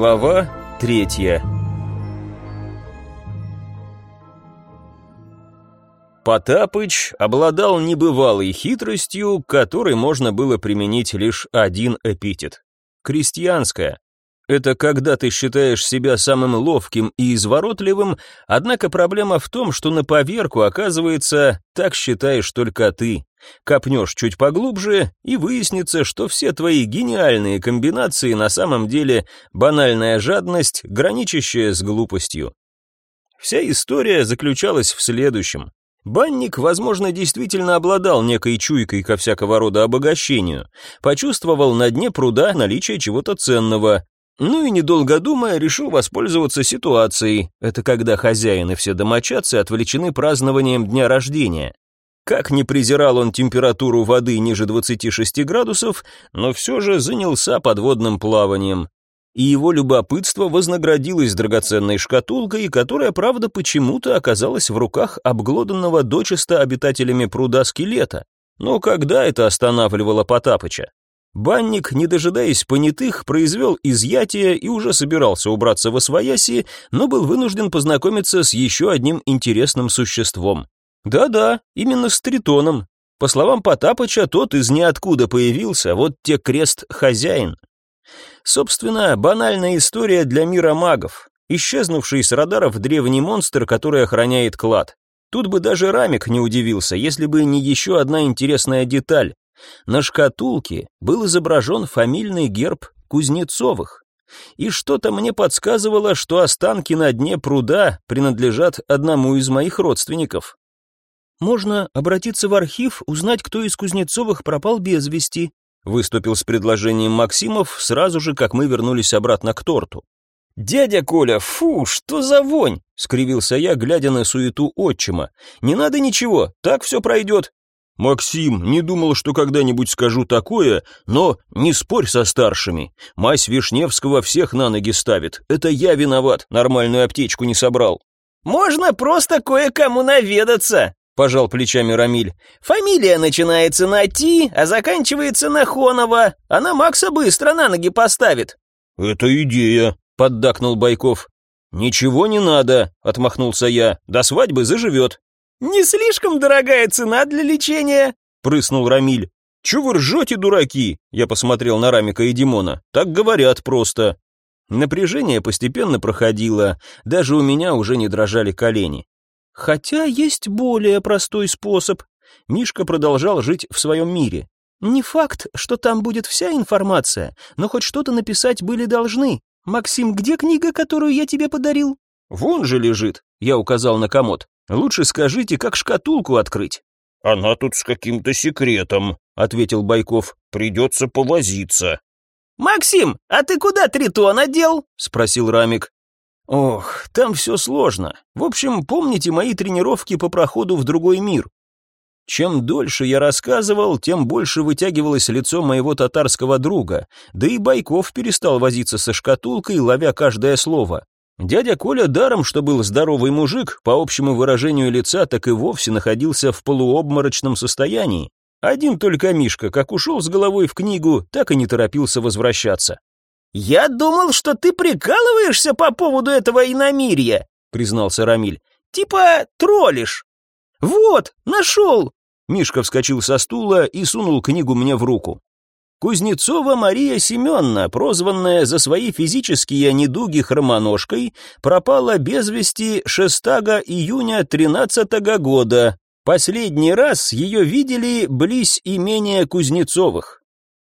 Глава третья Потапыч обладал небывалой хитростью, которой можно было применить лишь один эпитет. Крестьянская. Это когда ты считаешь себя самым ловким и изворотливым, однако проблема в том, что на поверку, оказывается, так считаешь только ты. Копнешь чуть поглубже, и выяснится, что все твои гениальные комбинации на самом деле банальная жадность, граничащая с глупостью. Вся история заключалась в следующем. Банник, возможно, действительно обладал некой чуйкой ко всякого рода обогащению, почувствовал на дне пруда наличие чего-то ценного, ну и недолго думая, решил воспользоваться ситуацией. Это когда хозяин и все домочадцы отвлечены празднованием дня рождения. Как не презирал он температуру воды ниже 26 градусов, но все же занялся подводным плаванием. И его любопытство вознаградилось драгоценной шкатулкой, которая, правда, почему-то оказалась в руках обглоданного дочисто обитателями пруда скелета. Но когда это останавливало Потапыча? Банник, не дожидаясь понятых, произвел изъятие и уже собирался убраться во свояси, но был вынужден познакомиться с еще одним интересным существом. Да-да, именно с Тритоном. По словам Потапыча, тот из ниоткуда появился, вот те крест-хозяин. Собственно, банальная история для мира магов. Исчезнувший с радаров древний монстр, который охраняет клад. Тут бы даже Рамик не удивился, если бы не еще одна интересная деталь. На шкатулке был изображен фамильный герб Кузнецовых. И что-то мне подсказывало, что останки на дне пруда принадлежат одному из моих родственников. «Можно обратиться в архив, узнать, кто из Кузнецовых пропал без вести», выступил с предложением Максимов сразу же, как мы вернулись обратно к торту. «Дядя Коля, фу, что за вонь!» — скривился я, глядя на суету отчима. «Не надо ничего, так все пройдет. «Максим, не думал, что когда-нибудь скажу такое, но не спорь со старшими. Мась Вишневского всех на ноги ставит. Это я виноват, нормальную аптечку не собрал». «Можно просто кое-кому наведаться», — пожал плечами Рамиль. «Фамилия начинается на Ти, а заканчивается на Хонова. Она Макса быстро на ноги поставит». «Это идея», — поддакнул Байков. «Ничего не надо», — отмахнулся я. «До свадьбы заживет». «Не слишком дорогая цена для лечения?» — прыснул Рамиль. «Чё вы ржете, дураки?» — я посмотрел на Рамика и Димона. «Так говорят просто». Напряжение постепенно проходило, даже у меня уже не дрожали колени. Хотя есть более простой способ. Мишка продолжал жить в своем мире. Не факт, что там будет вся информация, но хоть что-то написать были должны. Максим, где книга, которую я тебе подарил? Вон же лежит, я указал на комод. Лучше скажите, как шкатулку открыть». «Она тут с каким-то секретом», — ответил Байков. «Придется повозиться». «Максим, а ты куда тритон одел?» — спросил Рамик. «Ох, там все сложно. В общем, помните мои тренировки по проходу в другой мир?» Чем дольше я рассказывал, тем больше вытягивалось лицо моего татарского друга, да и Байков перестал возиться со шкатулкой, ловя каждое слово. Дядя Коля даром, что был здоровый мужик, по общему выражению лица, так и вовсе находился в полуобморочном состоянии. Один только Мишка, как ушел с головой в книгу, так и не торопился возвращаться. «Я думал, что ты прикалываешься по поводу этого иномирья», признался Рамиль. «Типа троллишь». «Вот, нашел!» Мишка вскочил со стула и сунул книгу мне в руку. Кузнецова Мария Семеновна, прозванная за свои физические недуги хромоножкой, пропала без вести 6 июня 13 года. Последний раз ее видели близ имения Кузнецовых.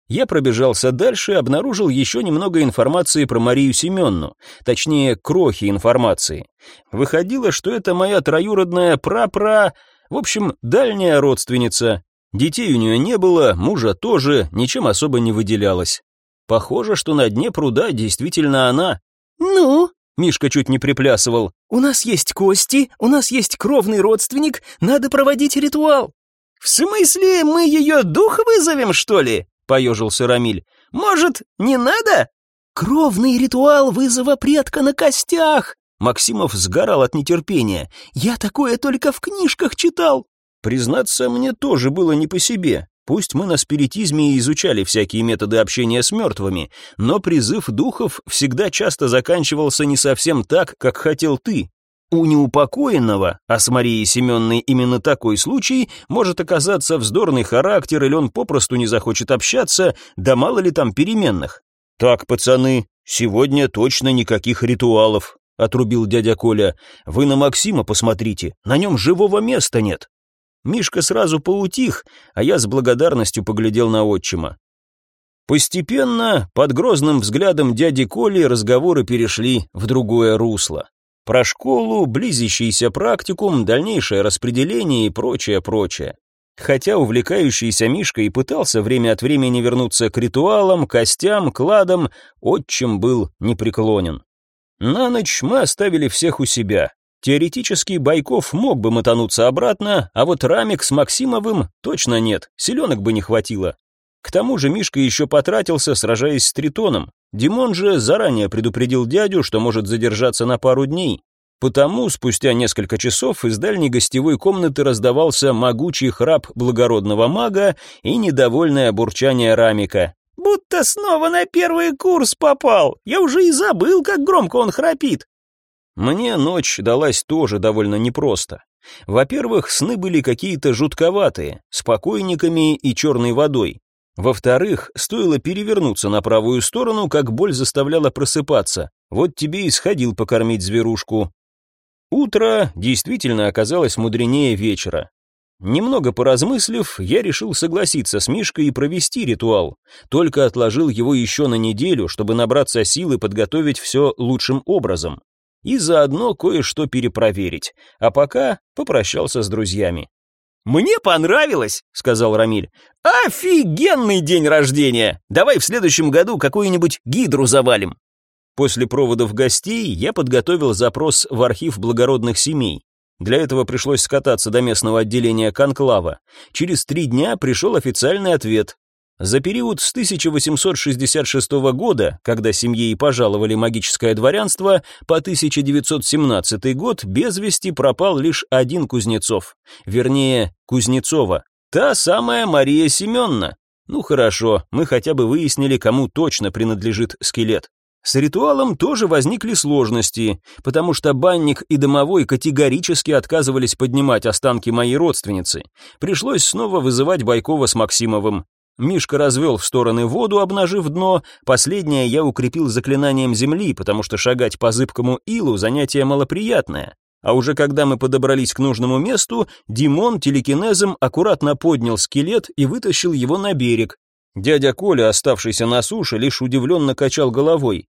Я пробежался дальше и обнаружил еще немного информации про Марию Семенну, точнее, крохи информации. Выходило, что это моя троюродная прапра, в общем, дальняя родственница, Детей у нее не было, мужа тоже, ничем особо не выделялась. Похоже, что на дне пруда действительно она. «Ну?» — Мишка чуть не приплясывал. «У нас есть кости, у нас есть кровный родственник, надо проводить ритуал». «В смысле, мы ее дух вызовем, что ли?» — поежился Рамиль. «Может, не надо?» «Кровный ритуал вызова предка на костях!» Максимов сгорал от нетерпения. «Я такое только в книжках читал!» Признаться, мне тоже было не по себе. Пусть мы на спиритизме и изучали всякие методы общения с мертвыми, но призыв духов всегда часто заканчивался не совсем так, как хотел ты. У неупокоенного, а с Марией Семенной именно такой случай, может оказаться вздорный характер или он попросту не захочет общаться, да мало ли там переменных. «Так, пацаны, сегодня точно никаких ритуалов», — отрубил дядя Коля. «Вы на Максима посмотрите, на нем живого места нет». Мишка сразу поутих, а я с благодарностью поглядел на отчима. Постепенно, под грозным взглядом дяди Коли, разговоры перешли в другое русло. Про школу, близящийся практикум, дальнейшее распределение и прочее, прочее. Хотя увлекающийся Мишка и пытался время от времени вернуться к ритуалам, костям, кладам, отчим был непреклонен. На ночь мы оставили всех у себя, Теоретически Байков мог бы мотануться обратно, а вот Рамик с Максимовым точно нет, селенок бы не хватило. К тому же Мишка еще потратился, сражаясь с Тритоном. Димон же заранее предупредил дядю, что может задержаться на пару дней. Потому спустя несколько часов из дальней гостевой комнаты раздавался могучий храп благородного мага и недовольное бурчание Рамика. «Будто снова на первый курс попал. Я уже и забыл, как громко он храпит. Мне ночь далась тоже довольно непросто. Во-первых, сны были какие-то жутковатые, с покойниками и черной водой. Во-вторых, стоило перевернуться на правую сторону, как боль заставляла просыпаться. Вот тебе и сходил покормить зверушку. Утро действительно оказалось мудренее вечера. Немного поразмыслив, я решил согласиться с Мишкой и провести ритуал, только отложил его еще на неделю, чтобы набраться сил и подготовить все лучшим образом и заодно кое-что перепроверить, а пока попрощался с друзьями. «Мне понравилось», — сказал Рамиль. «Офигенный день рождения! Давай в следующем году какую-нибудь гидру завалим». После проводов гостей я подготовил запрос в архив благородных семей. Для этого пришлось скататься до местного отделения конклава. Через три дня пришел официальный ответ. За период с 1866 года, когда семье и пожаловали магическое дворянство, по 1917 год без вести пропал лишь один Кузнецов. Вернее, Кузнецова. Та самая Мария Семеновна. Ну хорошо, мы хотя бы выяснили, кому точно принадлежит скелет. С ритуалом тоже возникли сложности, потому что банник и домовой категорически отказывались поднимать останки моей родственницы. Пришлось снова вызывать Байкова с Максимовым. Мишка развел в стороны воду, обнажив дно. Последнее я укрепил заклинанием земли, потому что шагать по зыбкому илу занятие малоприятное. А уже когда мы подобрались к нужному месту, Димон телекинезом аккуратно поднял скелет и вытащил его на берег. Дядя Коля, оставшийся на суше, лишь удивленно качал головой.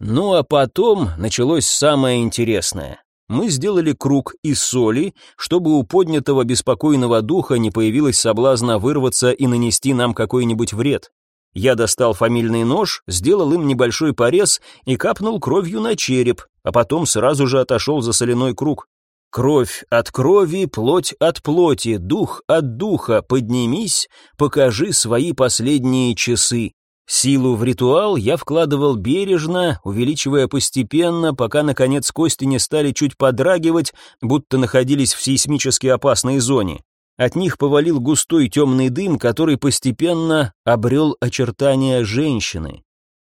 Ну а потом началось самое интересное мы сделали круг из соли, чтобы у поднятого беспокойного духа не появилось соблазна вырваться и нанести нам какой-нибудь вред. Я достал фамильный нож, сделал им небольшой порез и капнул кровью на череп, а потом сразу же отошел за соляной круг. Кровь от крови, плоть от плоти, дух от духа, поднимись, покажи свои последние часы. Силу в ритуал я вкладывал бережно, увеличивая постепенно, пока, наконец, кости не стали чуть подрагивать, будто находились в сейсмически опасной зоне. От них повалил густой темный дым, который постепенно обрел очертания женщины.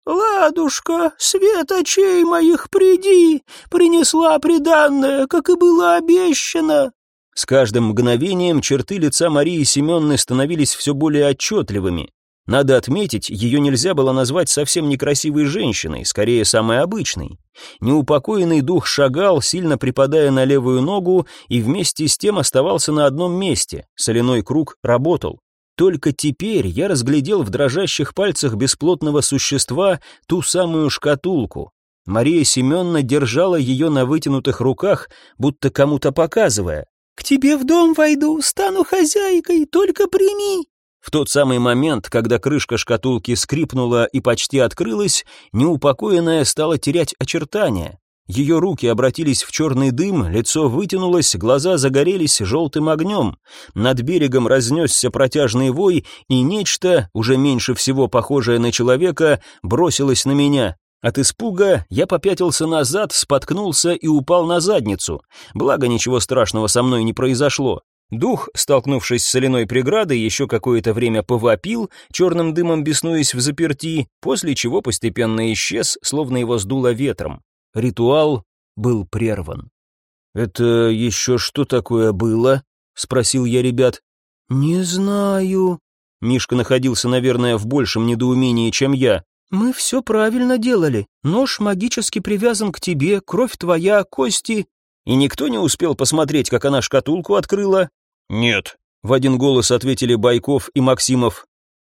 «Ладушка, свет очей моих приди, принесла приданное, как и было обещано». С каждым мгновением черты лица Марии Семенны становились все более отчетливыми. Надо отметить, ее нельзя было назвать совсем некрасивой женщиной, скорее самой обычной. Неупокоенный дух шагал, сильно припадая на левую ногу, и вместе с тем оставался на одном месте. Соляной круг работал. Только теперь я разглядел в дрожащих пальцах бесплотного существа ту самую шкатулку. Мария Семеновна держала ее на вытянутых руках, будто кому-то показывая. «К тебе в дом войду, стану хозяйкой, только прими!» В тот самый момент, когда крышка шкатулки скрипнула и почти открылась, неупокоенная стала терять очертания. Ее руки обратились в черный дым, лицо вытянулось, глаза загорелись желтым огнем. Над берегом разнесся протяжный вой, и нечто, уже меньше всего похожее на человека, бросилось на меня. От испуга я попятился назад, споткнулся и упал на задницу. Благо, ничего страшного со мной не произошло. Дух, столкнувшись с соляной преградой, еще какое-то время повопил, черным дымом беснуясь в заперти, после чего постепенно исчез, словно его сдуло ветром. Ритуал был прерван. «Это еще что такое было?» — спросил я ребят. «Не знаю». Мишка находился, наверное, в большем недоумении, чем я. «Мы все правильно делали. Нож магически привязан к тебе, кровь твоя, кости...» И никто не успел посмотреть, как она шкатулку открыла, «Нет», — в один голос ответили Байков и Максимов.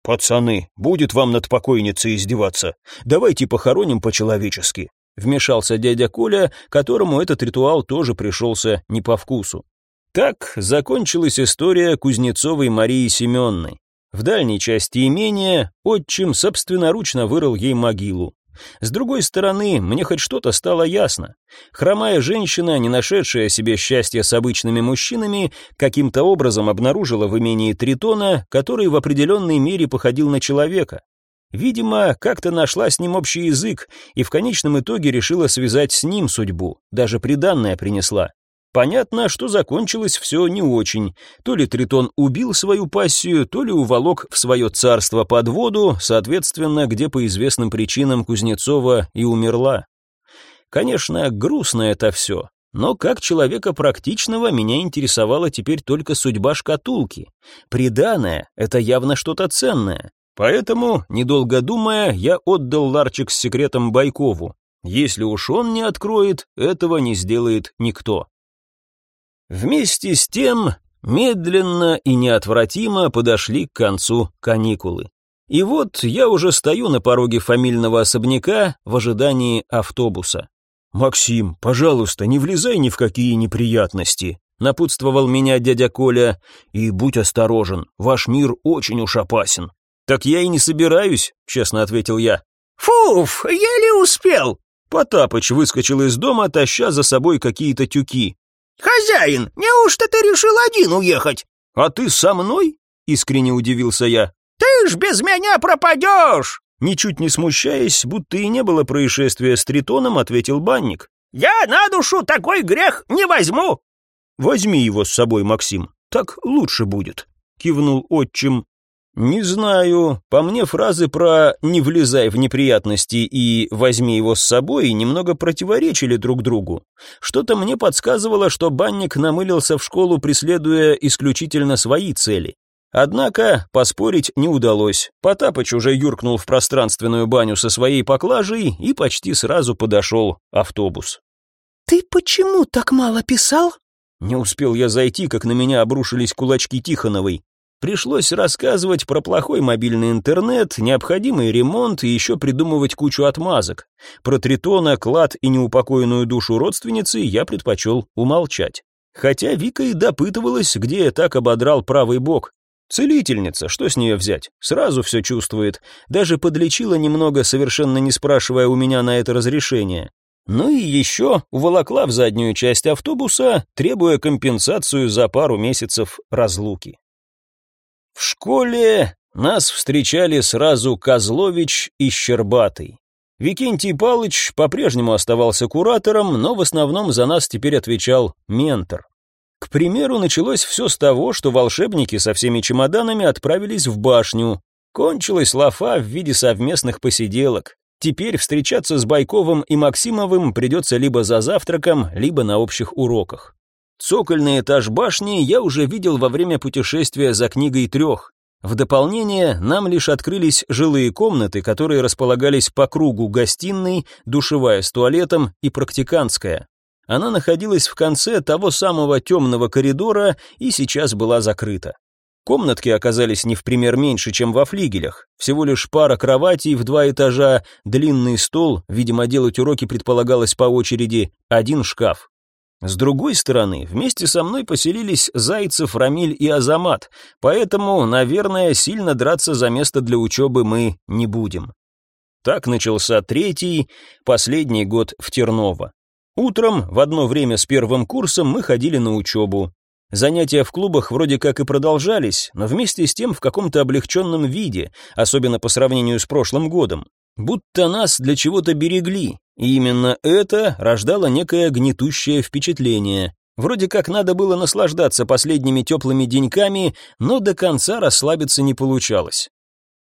«Пацаны, будет вам над покойницей издеваться. Давайте похороним по-человечески», — вмешался дядя Коля, которому этот ритуал тоже пришелся не по вкусу. Так закончилась история Кузнецовой Марии Семенной. В дальней части имения отчим собственноручно вырыл ей могилу. С другой стороны, мне хоть что-то стало ясно. Хромая женщина, не нашедшая себе счастья с обычными мужчинами, каким-то образом обнаружила в имении Тритона, который в определенной мере походил на человека. Видимо, как-то нашла с ним общий язык и в конечном итоге решила связать с ним судьбу, даже приданное принесла. Понятно, что закончилось все не очень. То ли Тритон убил свою пассию, то ли уволок в свое царство под воду, соответственно, где по известным причинам Кузнецова и умерла. Конечно, грустно это все, но как человека практичного меня интересовала теперь только судьба шкатулки. Приданное — это явно что-то ценное. Поэтому, недолго думая, я отдал ларчик с секретом Байкову. Если уж он не откроет, этого не сделает никто. Вместе с тем, медленно и неотвратимо подошли к концу каникулы. И вот я уже стою на пороге фамильного особняка в ожидании автобуса. «Максим, пожалуйста, не влезай ни в какие неприятности», напутствовал меня дядя Коля. «И будь осторожен, ваш мир очень уж опасен». «Так я и не собираюсь», — честно ответил я. «Фуф, еле успел!» Потапыч выскочил из дома, таща за собой какие-то тюки. «Хозяин, неужто ты решил один уехать?» «А ты со мной?» — искренне удивился я. «Ты ж без меня пропадешь!» Ничуть не смущаясь, будто и не было происшествия с Тритоном, ответил банник. «Я на душу такой грех не возьму!» «Возьми его с собой, Максим, так лучше будет», — кивнул отчим. Не знаю, по мне фразы про «не влезай в неприятности» и «возьми его с собой» немного противоречили друг другу. Что-то мне подсказывало, что банник намылился в школу, преследуя исключительно свои цели. Однако поспорить не удалось. Потапыч уже юркнул в пространственную баню со своей поклажей, и почти сразу подошел автобус. «Ты почему так мало писал?» Не успел я зайти, как на меня обрушились кулачки Тихоновой. Пришлось рассказывать про плохой мобильный интернет, необходимый ремонт и еще придумывать кучу отмазок. Про Тритона, клад и неупокоенную душу родственницы я предпочел умолчать. Хотя Вика и допытывалась, где я так ободрал правый бок. Целительница, что с нее взять? Сразу все чувствует. Даже подлечила немного, совершенно не спрашивая у меня на это разрешение. Ну и еще уволокла в заднюю часть автобуса, требуя компенсацию за пару месяцев разлуки. В школе нас встречали сразу Козлович и Щербатый. Викентий Палыч по-прежнему оставался куратором, но в основном за нас теперь отвечал ментор. К примеру, началось все с того, что волшебники со всеми чемоданами отправились в башню. Кончилась лафа в виде совместных посиделок. Теперь встречаться с Байковым и Максимовым придется либо за завтраком, либо на общих уроках. Цокольный этаж башни я уже видел во время путешествия за книгой трех. В дополнение нам лишь открылись жилые комнаты, которые располагались по кругу гостиной, душевая с туалетом и практиканская. Она находилась в конце того самого темного коридора и сейчас была закрыта. Комнатки оказались не в пример меньше, чем во флигелях. Всего лишь пара кроватей в два этажа, длинный стол, видимо, делать уроки предполагалось по очереди, один шкаф. С другой стороны, вместе со мной поселились Зайцев, Рамиль и Азамат, поэтому, наверное, сильно драться за место для учебы мы не будем. Так начался третий, последний год в Терново. Утром, в одно время с первым курсом, мы ходили на учебу. Занятия в клубах вроде как и продолжались, но вместе с тем в каком-то облегченном виде, особенно по сравнению с прошлым годом. Будто нас для чего-то берегли, и именно это рождало некое гнетущее впечатление. Вроде как надо было наслаждаться последними теплыми деньками, но до конца расслабиться не получалось.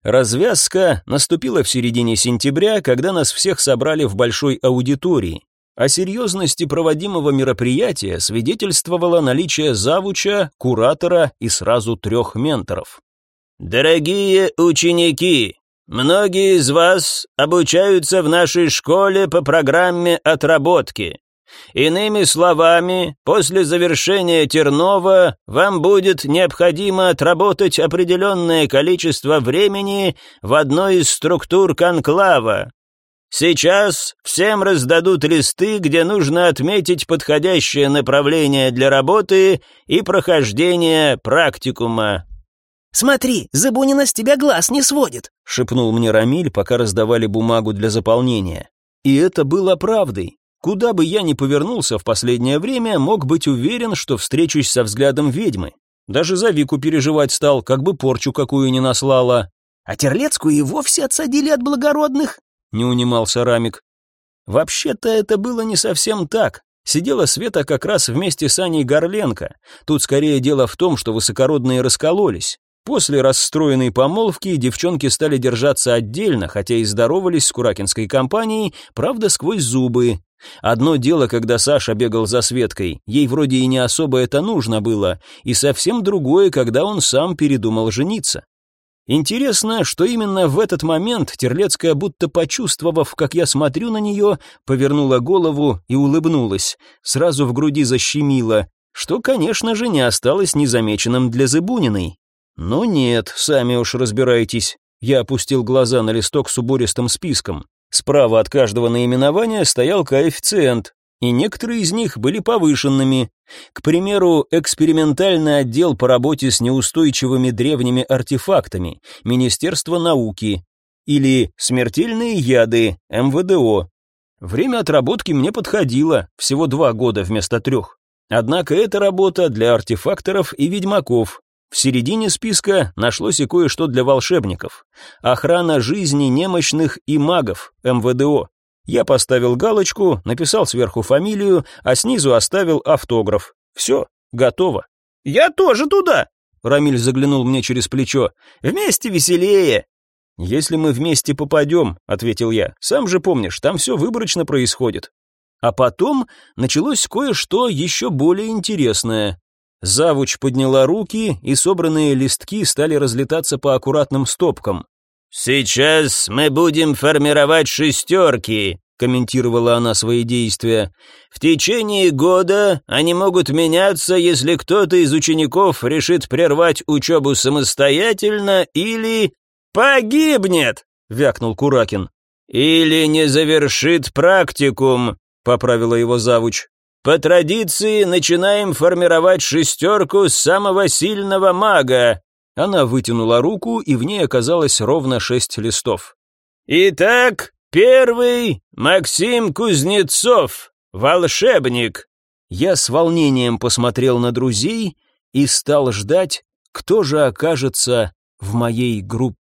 Развязка наступила в середине сентября, когда нас всех собрали в большой аудитории. О серьезности проводимого мероприятия свидетельствовало наличие завуча, куратора и сразу трех менторов. «Дорогие ученики, многие из вас обучаются в нашей школе по программе отработки. Иными словами, после завершения Тернова вам будет необходимо отработать определенное количество времени в одной из структур конклава. Сейчас всем раздадут листы, где нужно отметить подходящее направление для работы и прохождение практикума. «Смотри, Забунина с тебя глаз не сводит», — шепнул мне Рамиль, пока раздавали бумагу для заполнения. И это было правдой. Куда бы я ни повернулся в последнее время, мог быть уверен, что встречусь со взглядом ведьмы. Даже за Вику переживать стал, как бы порчу какую ни наслала. А Терлецкую и вовсе отсадили от благородных, не унимался Рамик. Вообще-то это было не совсем так. Сидела Света как раз вместе с Аней Горленко. Тут скорее дело в том, что высокородные раскололись. После расстроенной помолвки девчонки стали держаться отдельно, хотя и здоровались с Куракинской компанией, правда, сквозь зубы. Одно дело, когда Саша бегал за Светкой, ей вроде и не особо это нужно было, и совсем другое, когда он сам передумал жениться. Интересно, что именно в этот момент Терлецкая, будто почувствовав, как я смотрю на нее, повернула голову и улыбнулась, сразу в груди защемила, что, конечно же, не осталось незамеченным для Зыбуниной. «Ну нет, сами уж разбирайтесь». Я опустил глаза на листок с убористым списком. Справа от каждого наименования стоял коэффициент, и некоторые из них были повышенными. К примеру, экспериментальный отдел по работе с неустойчивыми древними артефактами, Министерство науки, или смертельные яды, МВДО. Время отработки мне подходило, всего два года вместо трех. Однако эта работа для артефакторов и ведьмаков, в середине списка нашлось и кое-что для волшебников. Охрана жизни немощных и магов, МВДО. Я поставил галочку, написал сверху фамилию, а снизу оставил автограф. Все, готово. «Я тоже туда!» Рамиль заглянул мне через плечо. «Вместе веселее!» «Если мы вместе попадем», — ответил я. «Сам же помнишь, там все выборочно происходит». А потом началось кое-что еще более интересное. Завуч подняла руки, и собранные листки стали разлетаться по аккуратным стопкам. «Сейчас мы будем формировать шестерки», — комментировала она свои действия. «В течение года они могут меняться, если кто-то из учеников решит прервать учебу самостоятельно или погибнет», — вякнул Куракин. «Или не завершит практикум», — поправила его завуч. По традиции начинаем формировать шестерку самого сильного мага. Она вытянула руку, и в ней оказалось ровно шесть листов. Итак, первый Максим Кузнецов, волшебник. Я с волнением посмотрел на друзей и стал ждать, кто же окажется в моей группе.